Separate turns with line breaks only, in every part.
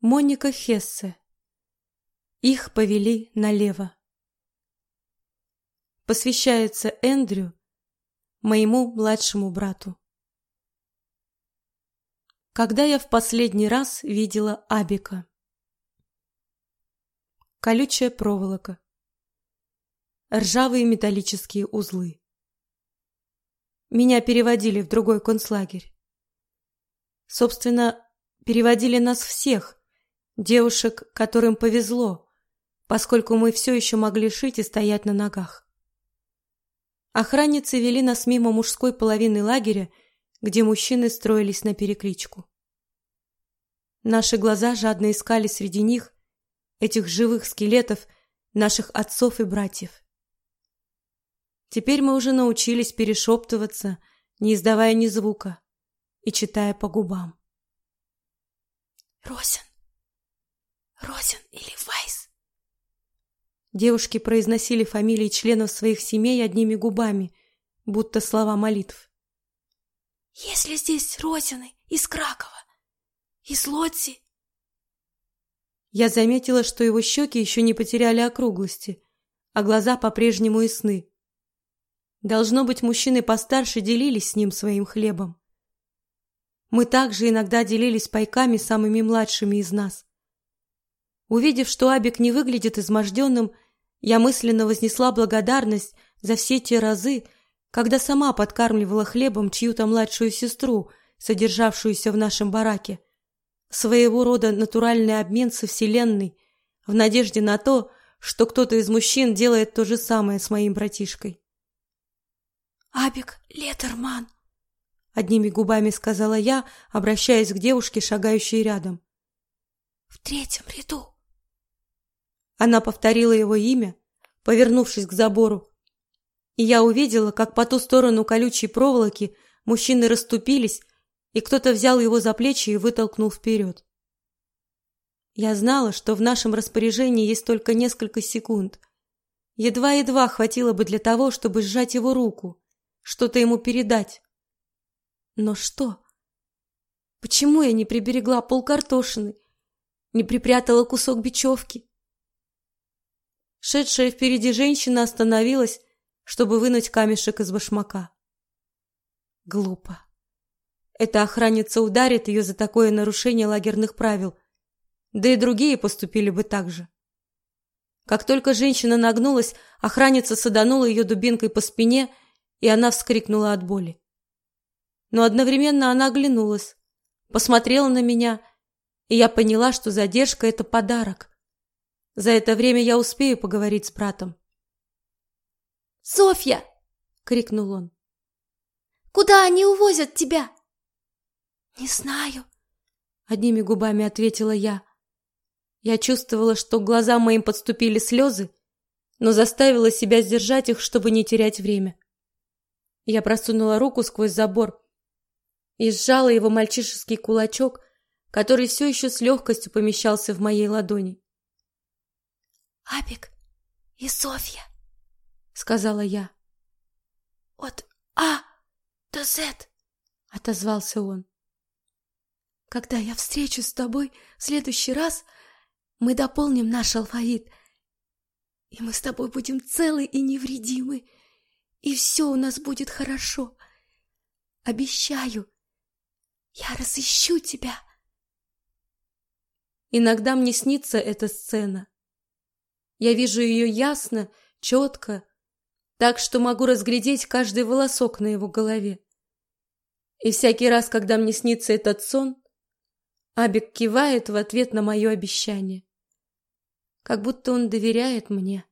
Моника Хессе. Их повели налево. Посвящается Эндрю, моему младшему брату. Когда я в последний раз видела Абика? Колючая проволока. Ржавые металлические узлы. Меня переводили в другой концлагерь. Собственно, переводили нас всех, девушек, которым повезло, поскольку мы все еще могли шить и стоять на ногах. Охранницы вели нас мимо мужской половины лагеря, где мужчины строились на перекличку. Наши глаза жадно искали среди них этих живых скелетов наших отцов и братьев. Теперь мы уже научились перешептываться, не издавая ни звука и читая по губам.
Росин. Росин или Вайс?
Девушки произносили фамилии членов своих семей одними губами, будто слова молитв.
Если здесь Росины из Кракова, из Лодзи.
Я заметила, что его щеки еще не потеряли округлости, а глаза по-прежнему ясны. Должно быть, мужчины постарше делились с ним своим хлебом. Мы также иногда делились пайками самыми младшими из нас. Увидев, что Абик не выглядит изможденным, я мысленно вознесла благодарность за все те разы, когда сама подкармливала хлебом чью-то младшую сестру, содержавшуюся в нашем бараке. Своего рода натуральный обмен со Вселенной, в надежде на то, что кто-то из мужчин делает то же самое с моим братишкой.
Абик Летерман,
одними губами сказала я, обращаясь к девушке, шагающей рядом.
В третьем ряду.
Она повторила его имя, повернувшись к забору, и я увидела, как по ту сторону колючей проволоки мужчины расступились, и кто-то взял его за плечи и вытолкнул вперед. Я знала, что в нашем распоряжении есть только несколько секунд. Едва-едва хватило бы для того, чтобы сжать его руку, что-то ему передать. Но что? Почему я не приберегла полкартошины, не припрятала кусок бечевки? Шедшая впереди женщина остановилась, чтобы вынуть камешек из башмака. Глупо. Эта охранница ударит ее за такое нарушение лагерных правил. Да и другие поступили бы так же. Как только женщина нагнулась, охранница саданула ее дубинкой по спине и она вскрикнула от боли. Но одновременно она оглянулась, посмотрела на меня, и я поняла, что задержка это подарок. За это время я успею поговорить с братом.
Софья, крикнул он. Куда они увозят тебя? Не знаю,
одними губами ответила я. Я чувствовала, что к глазам моим подступили слезы, но заставила себя сдержать их, чтобы не терять время. Я просунула руку сквозь забор и сжала его мальчишеский кулачок, который все еще с легкостью помещался в моей ладони.
«Абик и Софья», — сказала я. «От А до З», — отозвался он. «Когда я встречусь с тобой в следующий раз, мы дополним наш алфавит, и мы с тобой будем целы и невредимы» и все у нас будет хорошо. Обещаю, я разыщу тебя.
Иногда мне снится эта сцена. Я вижу ее ясно, четко, так что могу разглядеть каждый волосок на его голове. И всякий раз, когда мне снится этот сон, Абик кивает в ответ на мое обещание. Как будто он доверяет мне,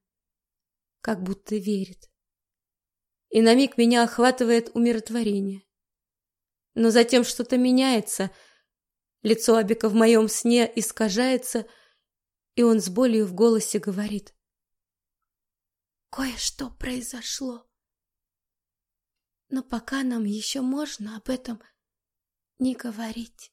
как будто верит и на миг меня охватывает умиротворение. Но затем что-то меняется, лицо Абика в моем сне искажается, и он с болью в голосе говорит.
Кое-что произошло. Но пока нам еще можно об этом не говорить.